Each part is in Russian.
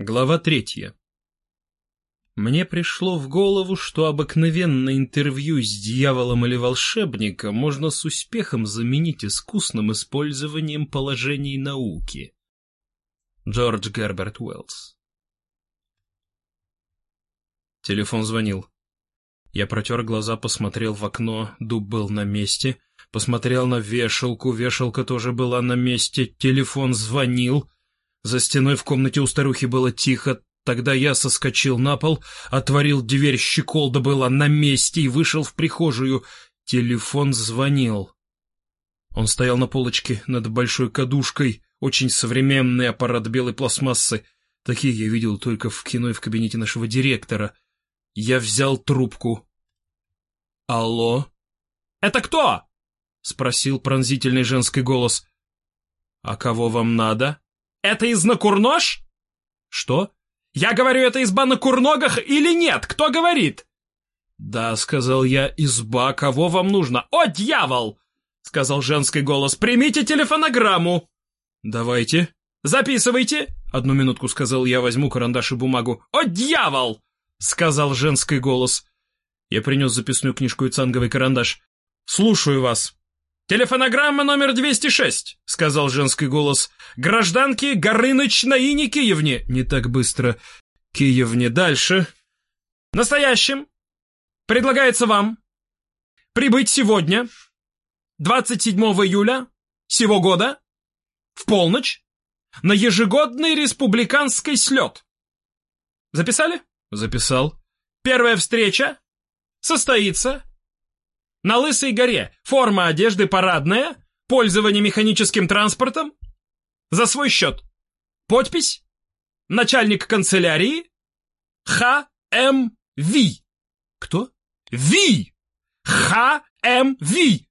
Глава третья. Мне пришло в голову, что обыкновенное интервью с дьяволом или волшебником можно с успехом заменить искусным использованием положений науки. Джордж Герберт Уэллс Телефон звонил. Я протер глаза, посмотрел в окно, дуб был на месте, посмотрел на вешалку, вешалка тоже была на месте, телефон звонил — за стеной в комнате у старухи было тихо, Тогда я соскочил на пол, отворил дверь, щеколда была на месте и вышел в прихожую. Телефон звонил. Он стоял на полочке над большой кадушкой, очень современный аппарат белой пластмассы. Такие я видел только в кино и в кабинете нашего директора. Я взял трубку. «Алло?» «Это кто?» — спросил пронзительный женский голос. «А кого вам надо?» Это из Накурнош? Что? Я говорю, это изба на Курногах или нет? Кто говорит? Да, сказал я, изба, кого вам нужно? О, дьявол! Сказал женский голос. Примите телефонограмму. Давайте. Записывайте. Одну минутку, сказал я, возьму карандаш и бумагу. О, дьявол! Сказал женский голос. Я принес записную книжку и цанговый карандаш. Слушаю вас. «Телефонограмма номер 206», — сказал женский голос. «Гражданки Горыныч Наине Киевне». «Не так быстро. Киевне. Дальше». «Настоящим. Предлагается вам прибыть сегодня, 27 июля сего года, в полночь, на ежегодный республиканский слет». Записали? Записал. Первая встреча состоится на Лысой горе форма одежды парадная, пользование механическим транспортом. За свой счет. Подпись. Начальник канцелярии. Х. М. Ви. Кто? Ви. Х. М. Ви.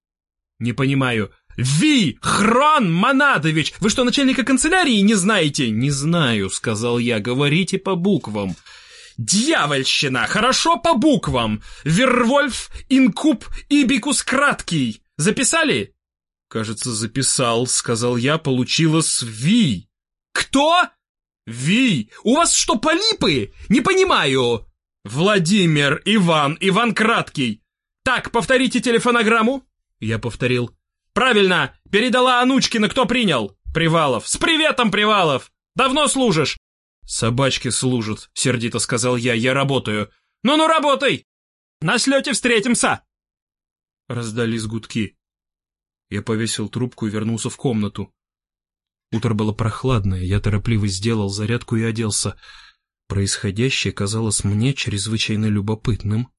Не понимаю. Ви. Хрон Манадович. Вы что, начальника канцелярии не знаете? Не знаю, сказал я. Говорите по буквам. Дьявольщина! Хорошо по буквам! Вервольф, Инкуб, Ибикус Краткий. Записали? Кажется, записал, сказал я, получилось Ви. Кто? Ви. У вас что, полипы? Не понимаю. Владимир, Иван, Иван Краткий. Так, повторите телефонограмму. Я повторил. Правильно, передала Анучкина, кто принял? Привалов. С приветом, Привалов! Давно служишь? «Собачки служат», — сердито сказал я, — «я работаю». «Ну-ну, работай! На слете встретимся!» Раздались гудки. Я повесил трубку и вернулся в комнату. Утро было прохладное, я торопливо сделал зарядку и оделся. Происходящее казалось мне чрезвычайно любопытным.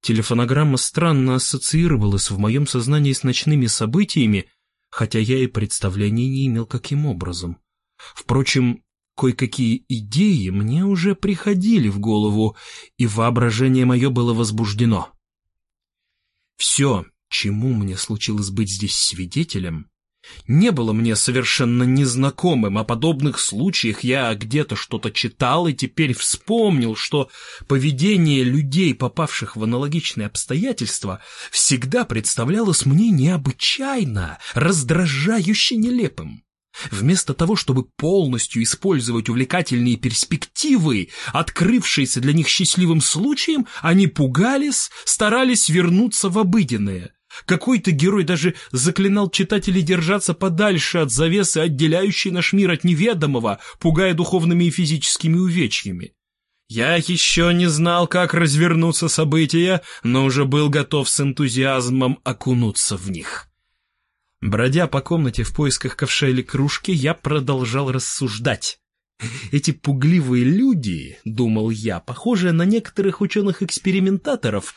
Телефонограмма странно ассоциировалась в моем сознании с ночными событиями, хотя я и представления не имел каким образом. Впрочем, Кое-какие идеи мне уже приходили в голову, и воображение мое было возбуждено. Все, чему мне случилось быть здесь свидетелем, не было мне совершенно незнакомым, о подобных случаях я где-то что-то читал и теперь вспомнил, что поведение людей, попавших в аналогичные обстоятельства, всегда представлялось мне необычайно, раздражающе нелепым. Вместо того, чтобы полностью использовать увлекательные перспективы, открывшиеся для них счастливым случаем, они пугались, старались вернуться в обыденное. Какой-то герой даже заклинал читателей держаться подальше от завесы, отделяющей наш мир от неведомого, пугая духовными и физическими увечьями. Я еще не знал, как развернутся события, но уже был готов с энтузиазмом окунуться в них. Бродя по комнате в поисках ковша или кружки, я продолжал рассуждать. Эти пугливые люди, думал я, похожие на некоторых ученых-экспериментаторов,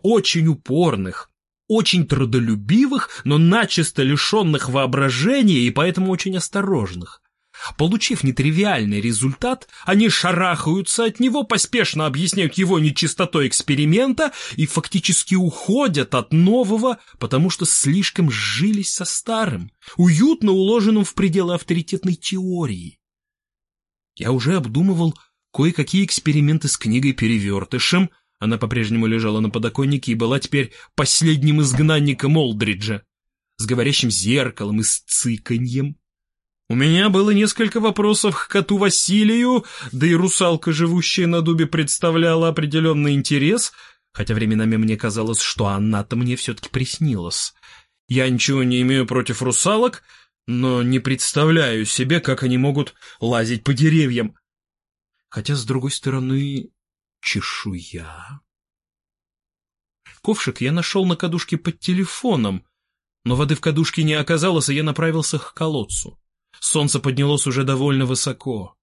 очень упорных, очень трудолюбивых, но начисто лишенных воображения и поэтому очень осторожных. Получив нетривиальный результат, они шарахаются от него, поспешно объясняют его нечистотой эксперимента и фактически уходят от нового, потому что слишком сжились со старым, уютно уложенным в пределы авторитетной теории. Я уже обдумывал кое-какие эксперименты с книгой-перевертышем, она по-прежнему лежала на подоконнике и была теперь последним изгнанником Олдриджа, с говорящим зеркалом и с цыканьем. У меня было несколько вопросов к коту Василию, да и русалка, живущая на дубе, представляла определенный интерес, хотя временами мне казалось, что она-то мне все-таки приснилась. Я ничего не имею против русалок, но не представляю себе, как они могут лазить по деревьям. Хотя, с другой стороны, чешуя... Ковшик я нашел на кадушке под телефоном, но воды в кадушке не оказалось, и я направился к колодцу. Солнце поднялось уже довольно высоко.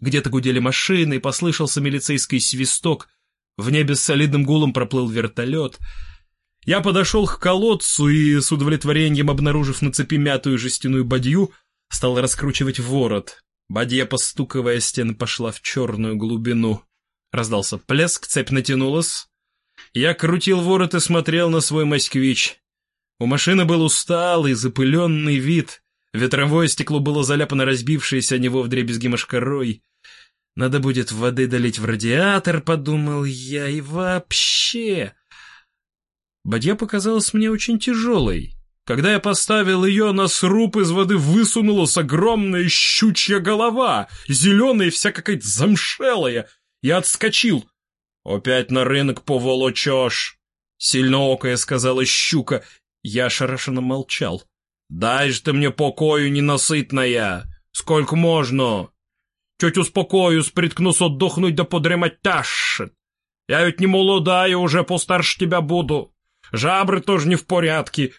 Где-то гудели машины, и послышался милицейский свисток. В небе с солидным гулом проплыл вертолет. Я подошел к колодцу и, с удовлетворением обнаружив на цепи мятую жестяную бадью, стал раскручивать ворот. Бадья, постуковая стены, пошла в черную глубину. Раздался плеск, цепь натянулась. Я крутил ворот и смотрел на свой москвич. У машины был усталый, запыленный вид. Ветровое стекло было заляпано разбившееся о него вдребезги мошкарой. Надо будет воды долить в радиатор, подумал я, и вообще... Бадья показалась мне очень тяжелой. Когда я поставил ее на сруб, из воды высунулась огромная щучья голова, зеленая вся какая-то замшелая. Я отскочил. «Опять на рынок поволочешь!» Сильноокая сказала щука. Я ошарашенно молчал. «Дай же ты мне покою, ненасытная! Сколько можно? Чуть успокоюсь, приткнусь отдохнуть да подремать тащит. Я ведь не молодая, уже постарше тебя буду. Жабры тоже не в порядке».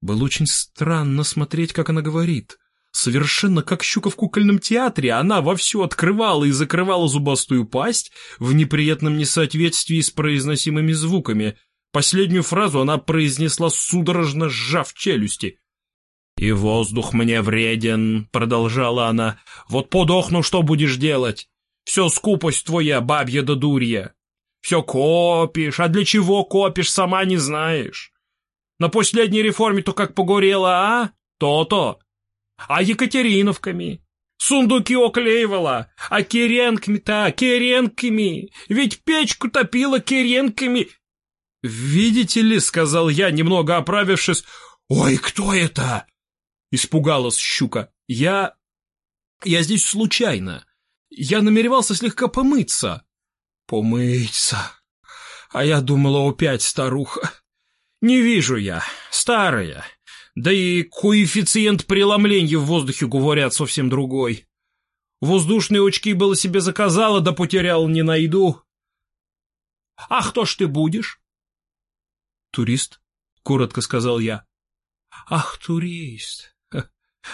Было очень странно смотреть, как она говорит. Совершенно как щука в кукольном театре, она вовсю открывала и закрывала зубастую пасть в неприятном несоответствии с произносимыми звуками — Последнюю фразу она произнесла судорожно сжав челюсти. «И воздух мне вреден», — продолжала она. «Вот подохну, что будешь делать? Все скупость твоя, бабья да дурья. Все копишь, а для чего копишь, сама не знаешь. На последней реформе то как погорело, а? То-то. А Екатериновками? Сундуки оклеивала, а керенками-то, керенками. Ведь печку топила керенками, «Видите ли», — сказал я, немного оправившись, — «Ой, кто это?» — испугалась щука. «Я... я здесь случайно. Я намеревался слегка помыться». «Помыться? А я думала, опять старуха. Не вижу я. Старая. Да и коэффициент преломления в воздухе, говорят, совсем другой. Воздушные очки было себе заказала, да потерял, не найду. А кто ж ты будешь? «Турист?» — коротко сказал я. «Ах, турист!»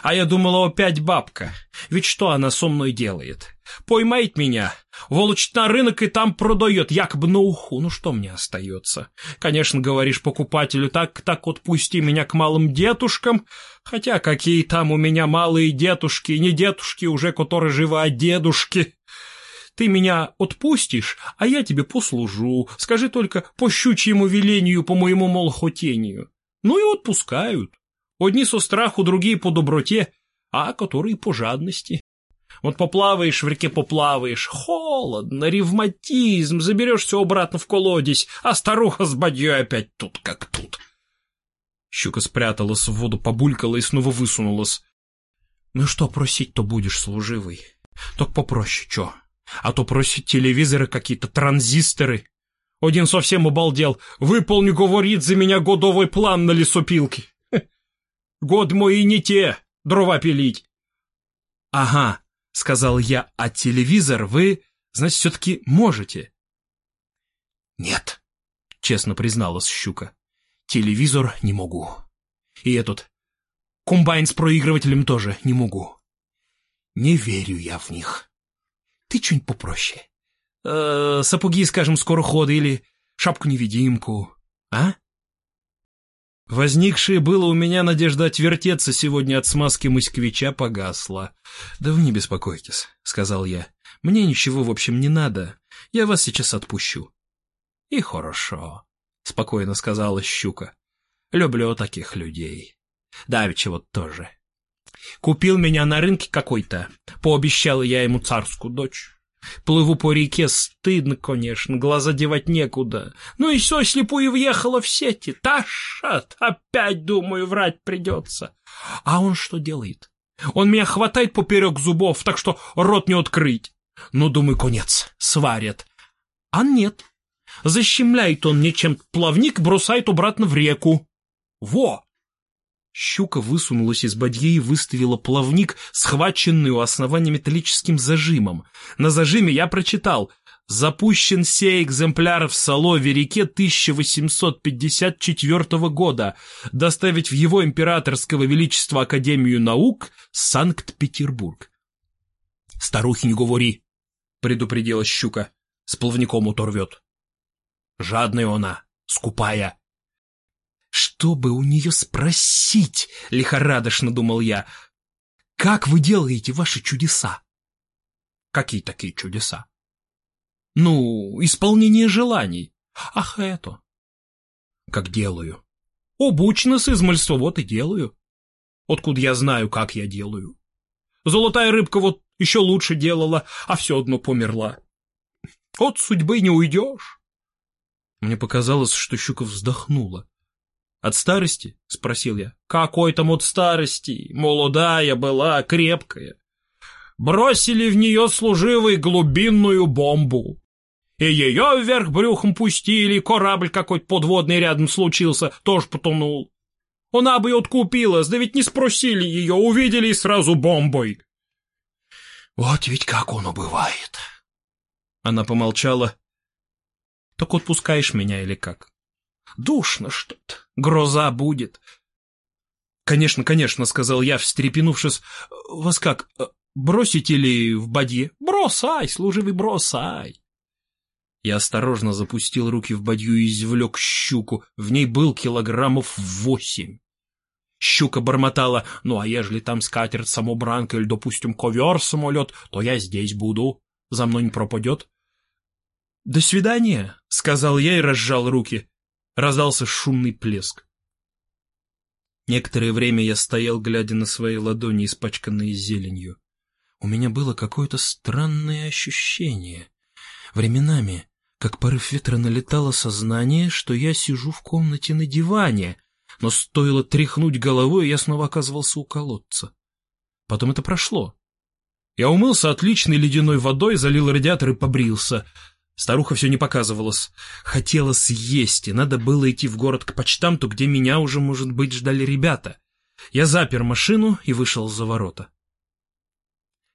А я думала, опять бабка. Ведь что она со мной делает? Поймает меня, волочит на рынок и там продает, якобы на уху. Ну что мне остается? Конечно, говоришь покупателю, так, так отпусти меня к малым дедушкам. Хотя какие там у меня малые дедушки, не дедушки уже, которые живы, а дедушки. Ты меня отпустишь, а я тебе послужу. Скажи только по щучьему велению, по моему молхотению. Ну и отпускают. Одни со страху, другие по доброте, а которые по жадности. Вот поплаваешь в реке, поплаваешь, холодно, ревматизм, заберешься обратно в колодец, а старуха с бадьей опять тут как тут. Щука спряталась в воду, побулькала и снова высунулась. Ну что просить-то будешь, служивый? Так попроще, чё? А то просит телевизоры какие-то, транзисторы. Один совсем обалдел. Выполни, говорит, за меня годовой план на лесопилке. Год мой и не те, дрова пилить. Ага, сказал я, а телевизор вы, значит, все-таки можете. Нет, честно призналась щука. Телевизор не могу. И этот комбайн с проигрывателем тоже не могу. Не верю я в них. Ты что-нибудь попроще. Э, сапоги, скажем, скороходы или шапку-невидимку, а? Возникшая было у меня надежда отвертеться сегодня от смазки москвича погасла. «Да вы не беспокойтесь», — сказал я. «Мне ничего, в общем, не надо. Я вас сейчас отпущу». «И хорошо», — спокойно сказала щука. «Люблю таких людей. Давича вот тоже. Купил меня на рынке какой-то. Пообещал я ему царскую дочь. Плыву по реке, стыдно, конечно, глаза девать некуда. Ну и все, слепую въехала в сети. Ташат, опять, думаю, врать придется. А он что делает? Он меня хватает поперек зубов, так что рот не открыть. Ну, думаю, конец, сварят. А нет. Защемляет он мне чем-то плавник, бросает обратно в реку. Во! Щука высунулась из бадьи и выставила плавник, схваченный у основания металлическим зажимом. На зажиме я прочитал «Запущен сей экземпляр в Солове реке 1854 года. Доставить в его императорского величества Академию наук Санкт-Петербург». «Старухи, не говори», — предупредила щука. «С плавником уторвет». «Жадная она, скупая». Что бы у нее спросить, лихорадочно думал я. Как вы делаете ваши чудеса? Какие такие чудеса? Ну, исполнение желаний. Ах, это. Как делаю. Обучно с измальства вот и делаю. Откуда я знаю, как я делаю. Золотая рыбка вот еще лучше делала, а все одно померла. От судьбы не уйдешь. Мне показалось, что щука вздохнула. От старости? — спросил я. — Какой там от старости? Молодая была, крепкая. Бросили в нее служивый глубинную бомбу. И ее вверх брюхом пустили, корабль какой-то подводный рядом случился, тоже потонул. Она бы и откупилась, да ведь не спросили ее, увидели и сразу бомбой. Вот ведь как оно бывает. Она помолчала. Так отпускаешь меня или как? Душно что-то. Гроза будет. Конечно, конечно, сказал я, встрепенувшись. Вас как, бросите ли в бадье? Бросай, служивый, бросай. Я осторожно запустил руки в бадью и извлек щуку. В ней был килограммов восемь. Щука бормотала, ну а ежели там скатерть самобранка или, допустим, ковер-самолет, то я здесь буду. За мной не пропадет. — До свидания, — сказал я и разжал руки. Раздался шумный плеск. Некоторое время я стоял, глядя на свои ладони, испачканные зеленью. У меня было какое-то странное ощущение. Временами, как порыв ветра, налетало сознание, что я сижу в комнате на диване, но стоило тряхнуть головой, я снова оказывался у колодца. Потом это прошло. Я умылся отличной ледяной водой, залил радиатор и побрился — Старуха все не показывалась. Хотела съесть, и надо было идти в город к почтамту, где меня уже, может быть, ждали ребята. Я запер машину и вышел за ворота.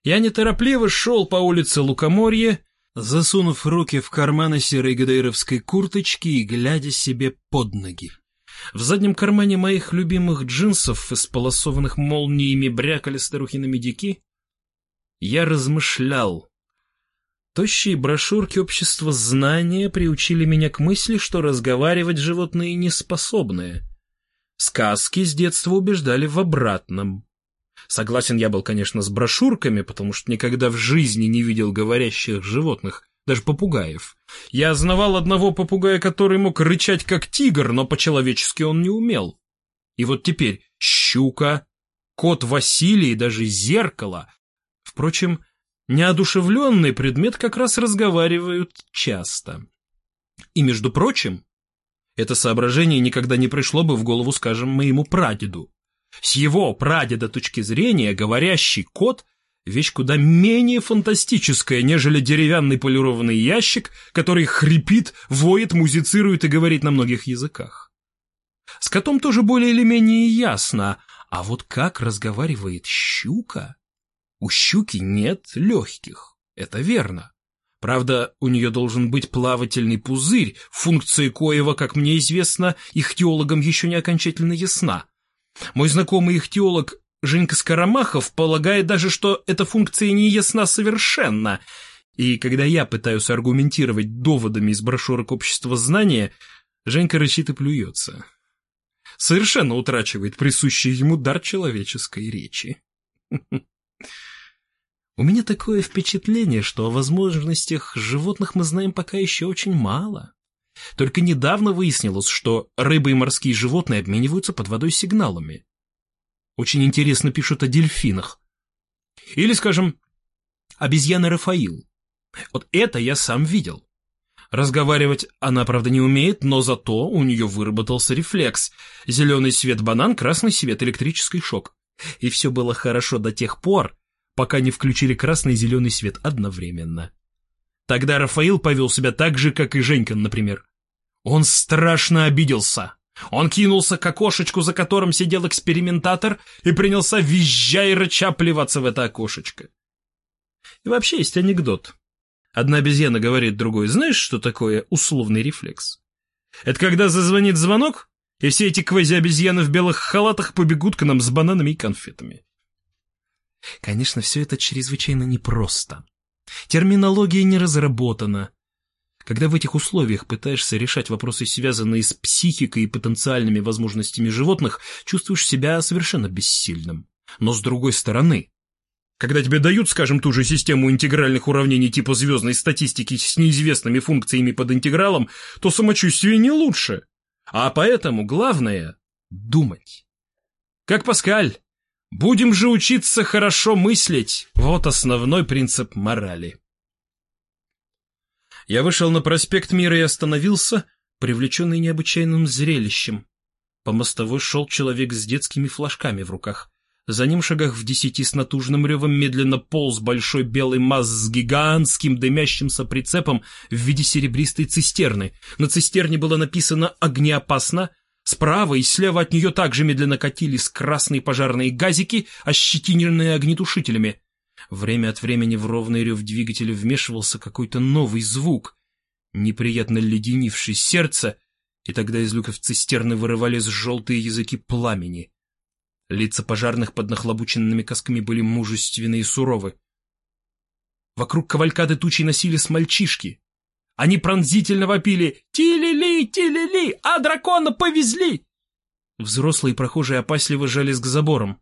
Я неторопливо шел по улице Лукоморье, засунув руки в карманы серой гдейровской курточки и глядя себе под ноги. В заднем кармане моих любимых джинсов, исполосованных молниями, брякали старухины медики. Я размышлял, Тощие брошюрки общества знания приучили меня к мысли, что разговаривать животные не способны. Сказки с детства убеждали в обратном. Согласен я был, конечно, с брошюрками, потому что никогда в жизни не видел говорящих животных, даже попугаев. Я знавал одного попугая, который мог рычать как тигр, но по-человечески он не умел. И вот теперь щука, кот Василий и даже зеркало. Впрочем, Неодушевленный предмет как раз разговаривают часто. И, между прочим, это соображение никогда не пришло бы в голову, скажем, моему прадеду. С его прадеда точки зрения говорящий кот – вещь куда менее фантастическая, нежели деревянный полированный ящик, который хрипит, воет, музицирует и говорит на многих языках. С котом тоже более или менее ясно, а вот как разговаривает щука – у щуки нет легких, это верно. Правда, у нее должен быть плавательный пузырь, функция коего, как мне известно, ихтиологам еще не окончательно ясна. Мой знакомый ихтиолог Женька Скоромахов полагает даже, что эта функция не ясна совершенно. И когда я пытаюсь аргументировать доводами из брошюрок общества знания, Женька рычит и плюется. Совершенно утрачивает присущий ему дар человеческой речи. У меня такое впечатление, что о возможностях животных мы знаем пока еще очень мало. Только недавно выяснилось, что рыбы и морские животные обмениваются под водой сигналами. Очень интересно пишут о дельфинах. Или, скажем, обезьяна Рафаил. Вот это я сам видел. Разговаривать она, правда, не умеет, но зато у нее выработался рефлекс. Зеленый свет банан, красный свет электрический шок. И все было хорошо до тех пор, пока не включили красный и зеленый свет одновременно. Тогда Рафаил повел себя так же, как и Женька, например. Он страшно обиделся. Он кинулся к окошечку, за которым сидел экспериментатор, и принялся визжа и рыча плеваться в это окошечко. И вообще есть анекдот. Одна обезьяна говорит другой, знаешь, что такое условный рефлекс? Это когда зазвонит звонок, и все эти квази-обезьяны в белых халатах побегут к нам с бананами и конфетами. Конечно, все это чрезвычайно непросто. Терминология не разработана, когда в этих условиях пытаешься решать вопросы, связанные с психикой и потенциальными возможностями животных, чувствуешь себя совершенно бессильным. Но с другой стороны, когда тебе дают, скажем, ту же систему интегральных уравнений типа звездной статистики с неизвестными функциями под интегралом, то самочувствие не лучше. А поэтому главное — думать. Как Паскаль, будем же учиться хорошо мыслить. Вот основной принцип морали. Я вышел на проспект Мира и остановился, привлеченный необычайным зрелищем. По мостовой шел человек с детскими флажками в руках. За ним шагах в десяти с натужным ревом медленно полз большой белый МАЗ с гигантским дымящимся прицепом в виде серебристой цистерны. На цистерне было написано «Огнеопасно», Справа и слева от нее также медленно катились красные пожарные газики, ощетиненные огнетушителями. Время от времени в ровный рев двигателя вмешивался какой-то новый звук, неприятно леденивший сердце, и тогда из люков цистерны вырывались желтые языки пламени. Лица пожарных под нахлобученными касками были мужественны и суровы. Вокруг кавалькады тучи носились мальчишки. Они пронзительно вопили «Тили-ли! Тили-ли! А дракона повезли!» Взрослые прохожие опасливо жались к заборам.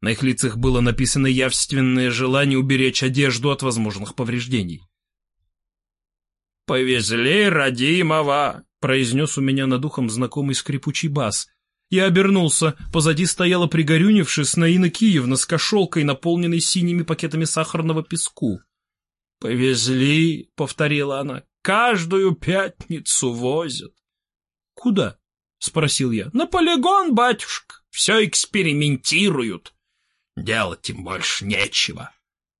На их лицах было написано явственное желание уберечь одежду от возможных повреждений. «Повезли родимого!» — произнес у меня над ухом знакомый скрипучий бас. Я обернулся, позади стояла пригорюнившись Наина Киевна с кошелкой, наполненной синими пакетами сахарного песку. «Повезли», — повторила она, — «каждую пятницу возят». «Куда?» — спросил я. «На полигон, батюшка, все экспериментируют». Делать им больше нечего.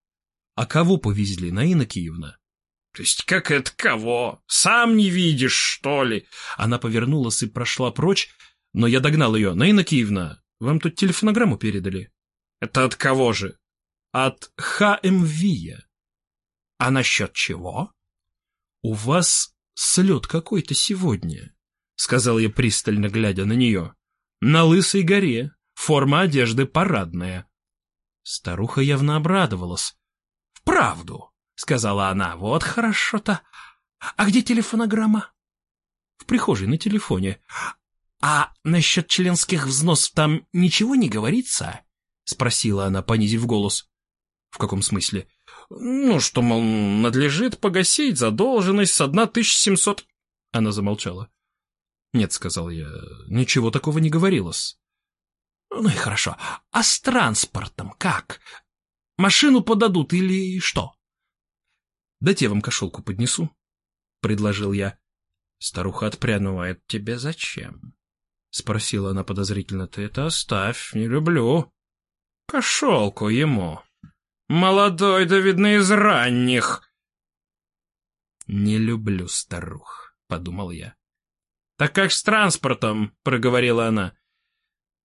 — А кого повезли, Наина Киевна? — То есть как это кого? Сам не видишь, что ли? Она повернулась и прошла прочь, но я догнал ее. — Наина Киевна, вам тут телефонограмму передали. — Это от кого же? — От ХМВИЯ. — А насчет чего? — У вас слет какой-то сегодня, — сказал я пристально, глядя на нее. — На Лысой горе. Форма одежды парадная. Старуха явно обрадовалась. — Вправду, — сказала она, — вот хорошо-то. А где телефонограмма? — В прихожей на телефоне. — А насчет членских взносов там ничего не говорится? — спросила она, понизив голос. — В каком смысле? — Ну, что, мол, надлежит погасить задолженность с одна тысяча семьсот... Она замолчала. — Нет, — сказал я, — ничего такого не говорилось. Ну и хорошо. А с транспортом как? Машину подадут или что? Дайте я вам кошелку поднесу, — предложил я. Старуха отпрянула. — Это тебе зачем? — спросила она подозрительно. — Ты это оставь, не люблю. — Кошелку ему. Молодой, да видно, из ранних. — Не люблю старух, — подумал я. — Так как с транспортом, — проговорила она.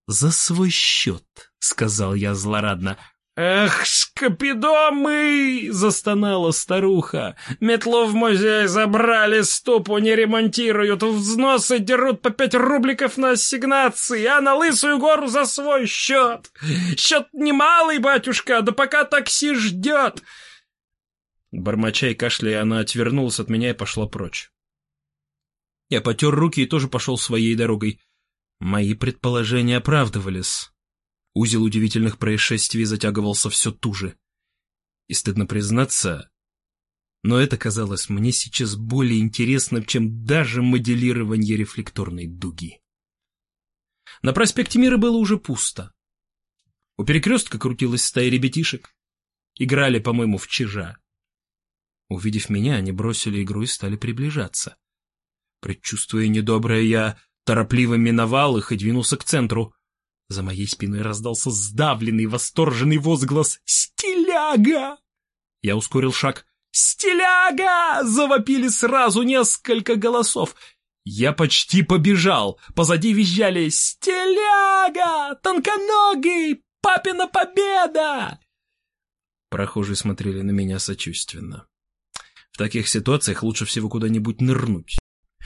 «За свой счет», — сказал я злорадно. «Эх, скопидомы!» — застонала старуха. «Метлу в музей забрали, ступу не ремонтируют, взносы дерут по пять рубликов на ассигнации, а на Лысую гору за свой счет. Счет немалый, батюшка, да пока такси ждет!» Бормоча кашляя, она отвернулась от меня и пошла прочь. Я потер руки и тоже пошел своей дорогой. Мои предположения оправдывались. Узел удивительных происшествий затягивался все туже. И стыдно признаться, но это казалось мне сейчас более интересным, чем даже моделирование рефлекторной дуги. На проспекте Мира было уже пусто. У перекрестка крутилась стая ребятишек. Играли, по-моему, в чижа. Увидев меня, они бросили игру и стали приближаться. Предчувствуя недоброе, я торопливо миновал их и двинулся к центру. За моей спиной раздался сдавленный, восторженный возглас «Стиляга!». Я ускорил шаг. «Стиляга!» — завопили сразу несколько голосов. Я почти побежал. Позади визжали «Стиляга! Тонконогий! Папина победа!» Прохожие смотрели на меня сочувственно. В таких ситуациях лучше всего куда-нибудь нырнуть.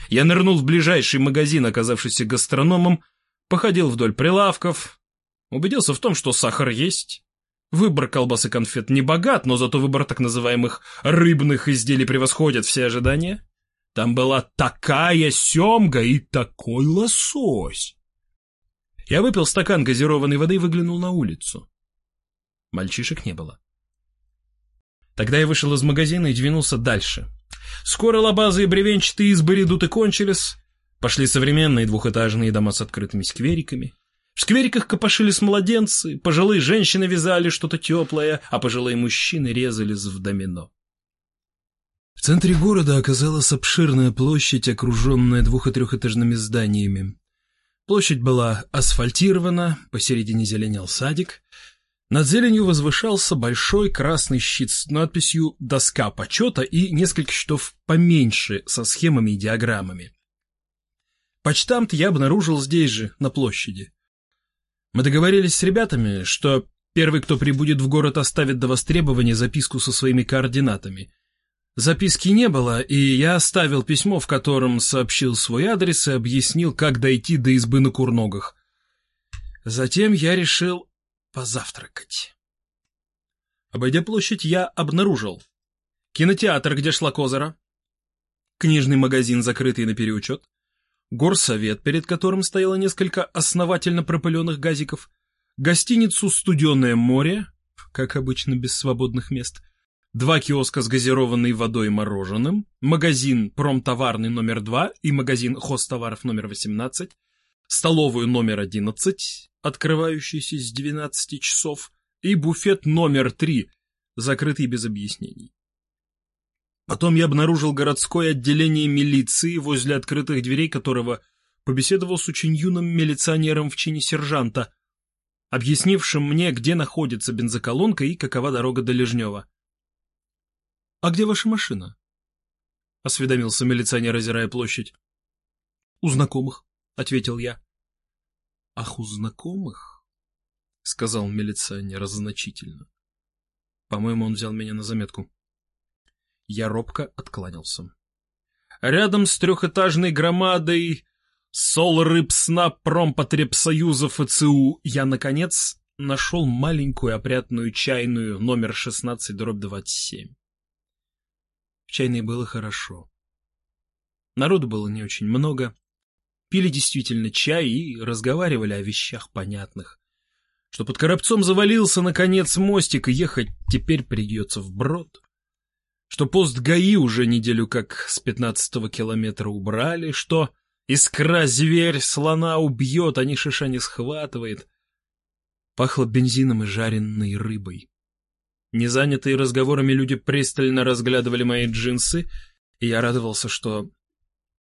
Я нырнул в ближайший магазин, оказавшийся гастрономом, походил вдоль прилавков, убедился в том, что сахар есть. Выбор колбас и конфет не богат, но зато выбор так называемых рыбных изделий превосходит все ожидания. Там была такая семга и такой лосось. Я выпил стакан газированной воды и выглянул на улицу. Мальчишек не было. Тогда я вышел из магазина и двинулся дальше. Скоро лабазы и бревенчатые избы редут и кончились. Пошли современные двухэтажные дома с открытыми сквериками. В сквериках копошились младенцы, пожилые женщины вязали что-то теплое, а пожилые мужчины резались в домино. В центре города оказалась обширная площадь, окруженная двух- и трехэтажными зданиями. Площадь была асфальтирована, посередине зеленел садик. Над зеленью возвышался большой красный щит с надписью «Доска почета» и несколько щитов поменьше со схемами и диаграммами. Почтамт я обнаружил здесь же, на площади. Мы договорились с ребятами, что первый, кто прибудет в город, оставит до востребования записку со своими координатами — Записки не было, и я оставил письмо, в котором сообщил свой адрес и объяснил, как дойти до избы на Курногах. Затем я решил позавтракать. Обойдя площадь, я обнаружил кинотеатр, где шла Козера, книжный магазин, закрытый на переучет, горсовет, перед которым стояло несколько основательно пропыленных газиков, гостиницу «Студеное море», как обычно без свободных мест — два киоска с газированной водой и мороженым, магазин промтоварный номер 2 и магазин хозтоваров номер 18, столовую номер 11, открывающийся с 12 часов, и буфет номер 3, закрытый без объяснений. Потом я обнаружил городское отделение милиции, возле открытых дверей которого побеседовал с очень юным милиционером в чине сержанта, объяснившим мне, где находится бензоколонка и какова дорога до Лежнева. «А где ваша машина?» — осведомился милиционер, озирая площадь. «У знакомых», — ответил я. «Ах, у знакомых?» — сказал милиционер значительно. По-моему, он взял меня на заметку. Я робко откланялся. Рядом с трехэтажной громадой Солрыбсна Промпотребсоюза ФЦУ я, наконец, нашел маленькую опрятную чайную номер 16 дробь 27 чайной было хорошо. Народу было не очень много. Пили действительно чай и разговаривали о вещах понятных. Что под Коробцом завалился, наконец, мостик, и ехать теперь придется вброд. Что пост ГАИ уже неделю как с пятнадцатого километра убрали, что искра зверь слона убьет, а ни шиша не схватывает. Пахло бензином и жареной рыбой. Незанятые разговорами люди пристально разглядывали мои джинсы, и я радовался, что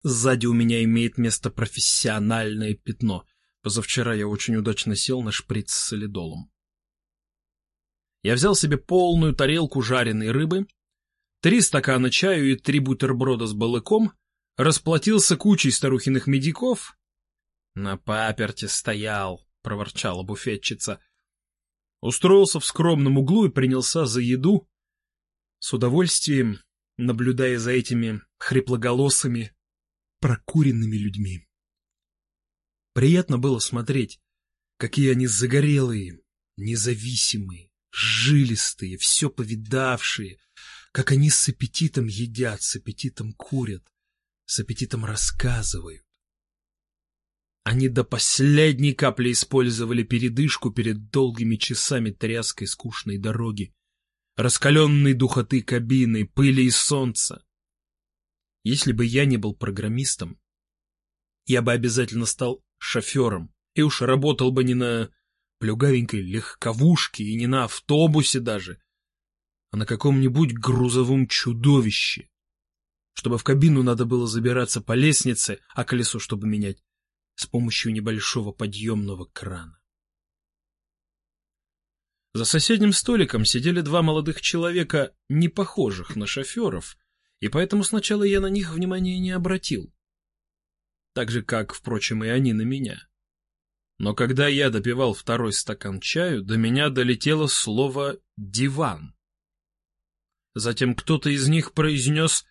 сзади у меня имеет место профессиональное пятно. Позавчера я очень удачно сел на шприц с солидолом. Я взял себе полную тарелку жареной рыбы, три стакана чаю и три бутерброда с балыком, расплатился кучей старухиных медиков. — На паперте стоял, — проворчала буфетчица, — Устроился в скромном углу и принялся за еду, с удовольствием наблюдая за этими хриплоголосыми, прокуренными людьми. Приятно было смотреть, какие они загорелые, независимые, жилистые, все повидавшие, как они с аппетитом едят, с аппетитом курят, с аппетитом рассказывают. Они до последней капли использовали передышку перед долгими часами тряской скучной дороги, раскаленной духоты кабины, пыли и солнца. Если бы я не был программистом, я бы обязательно стал шофером и уж работал бы не на плюгавенькой легковушке и не на автобусе даже, а на каком-нибудь грузовом чудовище, чтобы в кабину надо было забираться по лестнице, а колесо чтобы менять с помощью небольшого подъемного крана. За соседним столиком сидели два молодых человека, не похожих на шоферов, и поэтому сначала я на них внимания не обратил. Так же, как, впрочем, и они на меня. Но когда я допивал второй стакан чаю, до меня долетело слово «диван». Затем кто-то из них произнес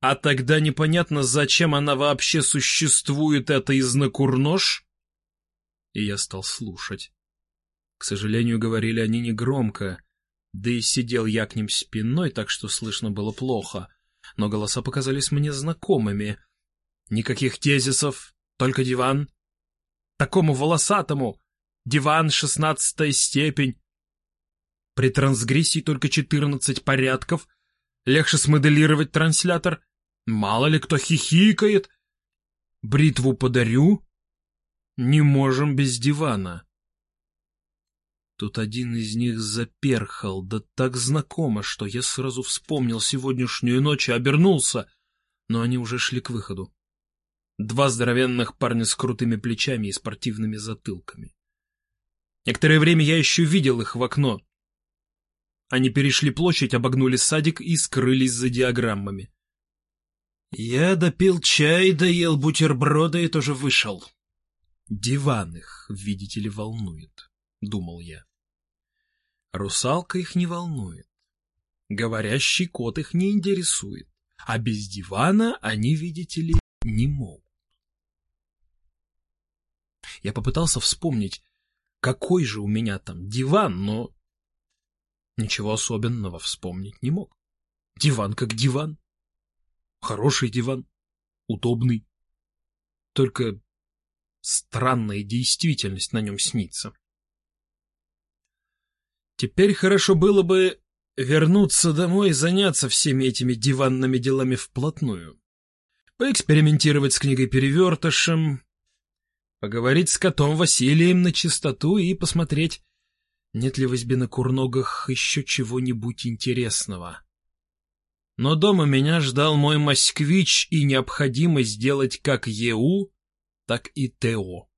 «А тогда непонятно, зачем она вообще существует, эта изнакурнож?» И я стал слушать. К сожалению, говорили они негромко, да и сидел я к ним спиной, так что слышно было плохо, но голоса показались мне знакомыми. Никаких тезисов, только диван. Такому волосатому! Диван шестнадцатая степень. При трансгрессии только четырнадцать порядков. Легче смоделировать транслятор. Мало ли кто хихикает. Бритву подарю. Не можем без дивана. Тут один из них заперхал, да так знакомо, что я сразу вспомнил сегодняшнюю ночь и обернулся, но они уже шли к выходу. Два здоровенных парня с крутыми плечами и спортивными затылками. Некоторое время я еще видел их в окно. Они перешли площадь, обогнули садик и скрылись за диаграммами. Я допил чай, доел бутерброды и тоже вышел. Диван их, видите ли, волнует, — думал я. Русалка их не волнует. Говорящий кот их не интересует. А без дивана они, видите ли, не могут. Я попытался вспомнить, какой же у меня там диван, но ничего особенного вспомнить не мог. Диван как диван. Хороший диван. Удобный. Только странная действительность на нем снится. Теперь хорошо было бы вернуться домой и заняться всеми этими диванными делами вплотную. Поэкспериментировать с книгой-перевертышем, поговорить с котом Василием на чистоту и посмотреть, нет ли в избе на курногах еще чего-нибудь интересного. Но дома меня ждал мой москвич и необходимость сделать как ЕУ, так и ТО.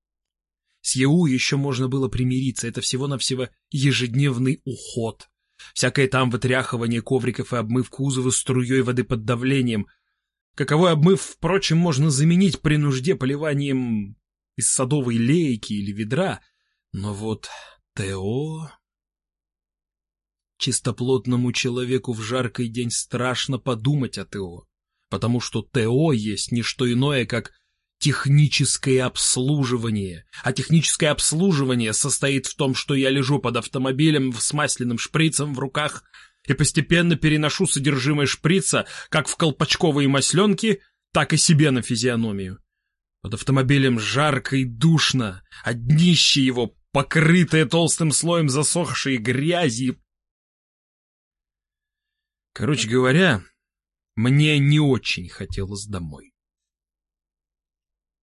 С ЕУ еще можно было примириться, это всего-навсего ежедневный уход. Всякое там вытряхивание ковриков и обмыв кузова струей воды под давлением. Каковой обмыв, впрочем, можно заменить при нужде поливанием из садовой лейки или ведра. Но вот ТО... Чистоплотному человеку в жаркий день страшно подумать о ТО, потому что ТО есть не что иное, как техническое обслуживание. А техническое обслуживание состоит в том, что я лежу под автомобилем с масляным шприцем в руках и постепенно переношу содержимое шприца как в колпачковые масленки, так и себе на физиономию. Под автомобилем жарко и душно, а днище его, покрытое толстым слоем засохшей грязи. Короче говоря, мне не очень хотелось домой.